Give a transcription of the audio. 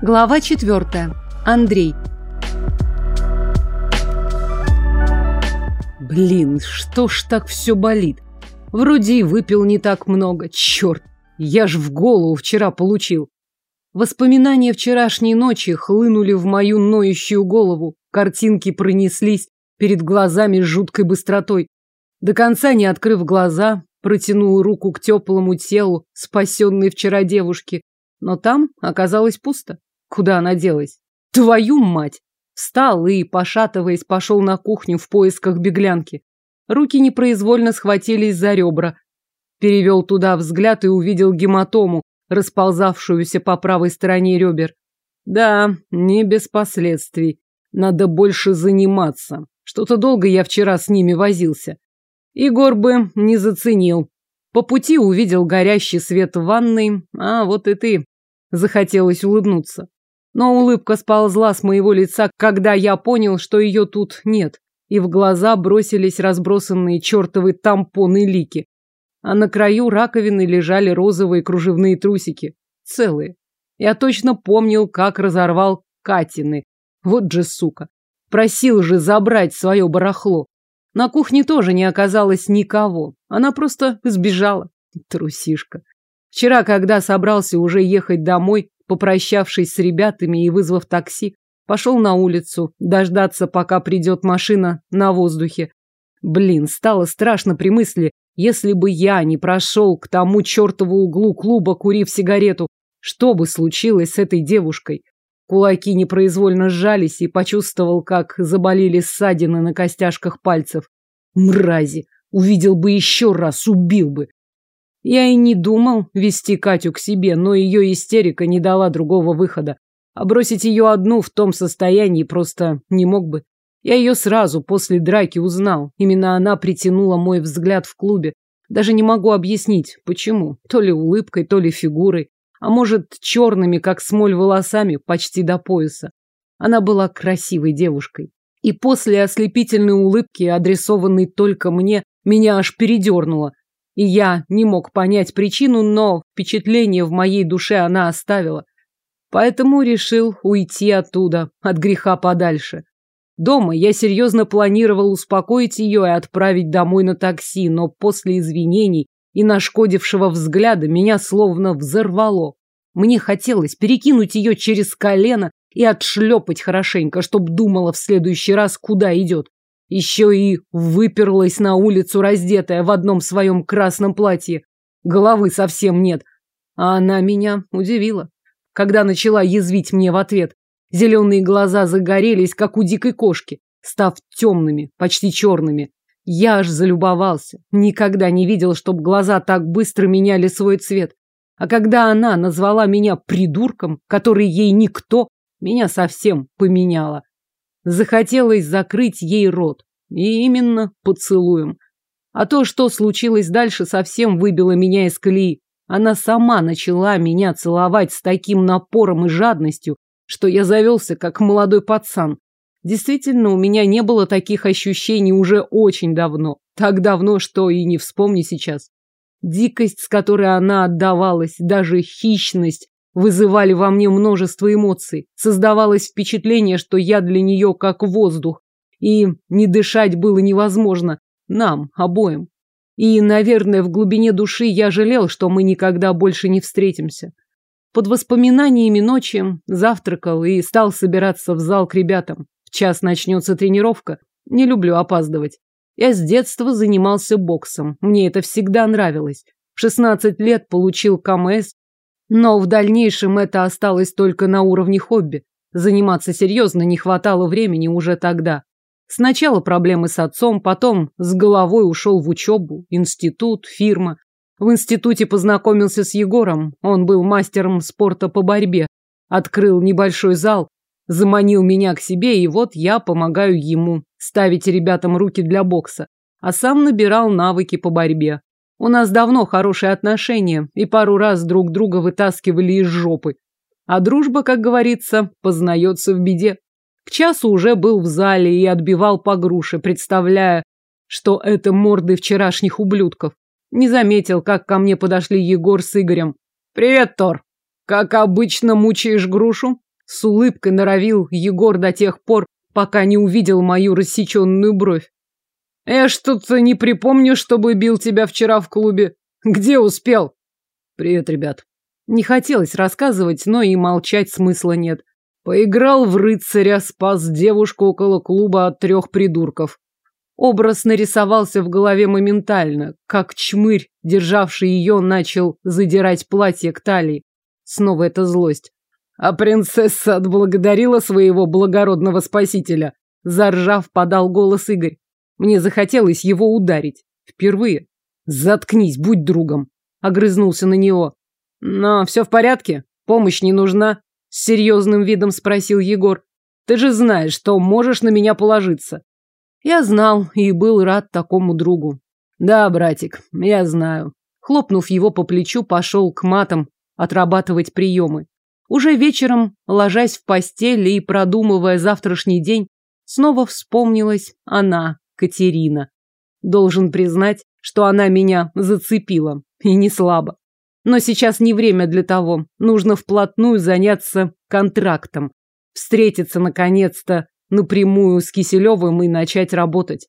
Глава четвертая. Андрей. Блин, что ж так все болит? Вроде и выпил не так много. Черт, я ж в голову вчера получил. Воспоминания вчерашней ночи хлынули в мою ноющую голову. Картинки пронеслись перед глазами с жуткой быстротой. До конца не открыв глаза, протянул руку к теплому телу спасенной вчера девушки. Но там оказалось пусто. Куда она делась? Твою мать! Встал и, пошатываясь, пошел на кухню в поисках беглянки. Руки непроизвольно схватились за ребра. Перевел туда взгляд и увидел гематому, расползавшуюся по правой стороне ребер. Да, не без последствий. Надо больше заниматься. Что-то долго я вчера с ними возился. Егор бы не заценил. По пути увидел горящий свет в ванной, а вот и ты. Захотелось улыбнуться. Но улыбка сползла с моего лица, когда я понял, что ее тут нет, и в глаза бросились разбросанные чертовы тампоны лики. А на краю раковины лежали розовые кружевные трусики. Целые. Я точно помнил, как разорвал Катины. Вот же сука. Просил же забрать свое барахло. На кухне тоже не оказалось никого. Она просто сбежала. Трусишка. Вчера, когда собрался уже ехать домой, Попрощавшись с ребятами и вызвав такси, пошел на улицу, дождаться, пока придет машина на воздухе. Блин, стало страшно при мысли, если бы я не прошел к тому чертову углу клуба, курив сигарету, что бы случилось с этой девушкой? Кулаки непроизвольно сжались и почувствовал, как заболели ссадины на костяшках пальцев. Мрази! Увидел бы еще раз, убил бы. Я и не думал вести Катю к себе, но ее истерика не дала другого выхода. А бросить ее одну в том состоянии просто не мог бы. Я ее сразу после драки узнал. Именно она притянула мой взгляд в клубе. Даже не могу объяснить, почему. То ли улыбкой, то ли фигурой. А может, черными, как смоль, волосами, почти до пояса. Она была красивой девушкой. И после ослепительной улыбки, адресованной только мне, меня аж передернуло. И я не мог понять причину, но впечатление в моей душе она оставила. Поэтому решил уйти оттуда, от греха подальше. Дома я серьезно планировал успокоить ее и отправить домой на такси, но после извинений и нашкодившего взгляда меня словно взорвало. Мне хотелось перекинуть ее через колено и отшлепать хорошенько, чтоб думала в следующий раз, куда идет. Еще и выперлась на улицу раздетая в одном своем красном платье. Головы совсем нет. А она меня удивила, когда начала язвить мне в ответ. Зеленые глаза загорелись, как у дикой кошки, став темными, почти черными. Я аж залюбовался. Никогда не видел, чтобы глаза так быстро меняли свой цвет. А когда она назвала меня придурком, который ей никто, меня совсем поменяло. Захотелось закрыть ей рот. И именно поцелуем. А то, что случилось дальше, совсем выбило меня из колеи. Она сама начала меня целовать с таким напором и жадностью, что я завелся, как молодой пацан. Действительно, у меня не было таких ощущений уже очень давно. Так давно, что и не вспомни сейчас. Дикость, с которой она отдавалась, даже хищность вызывали во мне множество эмоций. Создавалось впечатление, что я для нее как воздух, и не дышать было невозможно нам обоим. И, наверное, в глубине души я жалел, что мы никогда больше не встретимся. Под воспоминаниями ночи завтракал и стал собираться в зал к ребятам. В час начнется тренировка. Не люблю опаздывать. Я с детства занимался боксом. Мне это всегда нравилось. В 16 лет получил КМС, но в дальнейшем это осталось только на уровне хобби. Заниматься серьезно не хватало времени уже тогда. Сначала проблемы с отцом, потом с головой ушел в учебу, институт, фирма. В институте познакомился с Егором, он был мастером спорта по борьбе. Открыл небольшой зал, заманил меня к себе, и вот я помогаю ему ставить ребятам руки для бокса, а сам набирал навыки по борьбе. У нас давно хорошие отношения, и пару раз друг друга вытаскивали из жопы. А дружба, как говорится, познается в беде. К часу уже был в зале и отбивал по груше, представляя, что это морды вчерашних ублюдков. Не заметил, как ко мне подошли Егор с Игорем. «Привет, Тор! Как обычно мучаешь грушу?» С улыбкой норовил Егор до тех пор, пока не увидел мою рассеченную бровь. Я что-то не припомню, чтобы бил тебя вчера в клубе. Где успел? Привет, ребят. Не хотелось рассказывать, но и молчать смысла нет. Поиграл в рыцаря, спас девушку около клуба от трех придурков. Образ нарисовался в голове моментально, как чмырь, державший ее, начал задирать платье к талии. Снова эта злость. А принцесса отблагодарила своего благородного спасителя. Заржав, подал голос Игорь. Мне захотелось его ударить. Впервые. Заткнись, будь другом. Огрызнулся на него. Но все в порядке? Помощь не нужна? С серьезным видом спросил Егор. Ты же знаешь, что можешь на меня положиться. Я знал и был рад такому другу. Да, братик, я знаю. Хлопнув его по плечу, пошел к матам отрабатывать приемы. Уже вечером, ложась в постель и продумывая завтрашний день, снова вспомнилась она, Катерина. Должен признать, что она меня зацепила, и не слабо. Но сейчас не время для того. Нужно вплотную заняться контрактом. Встретиться, наконец-то, напрямую с Киселевым и начать работать.